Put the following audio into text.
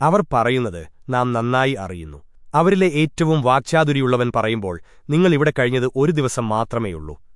അവർ പറയുന്നത് നാം നന്നായി അറിയുന്നു. അവരിലെ ഏറ്റവും വാക്ചാതുരിയുള്ളവൻ പറയുമ്പോൾ നിങ്ങൾ ഇവിടെ കഴിഞ്ഞത് ഒരു ദിവസം മാത്രമേയുള്ളൂ.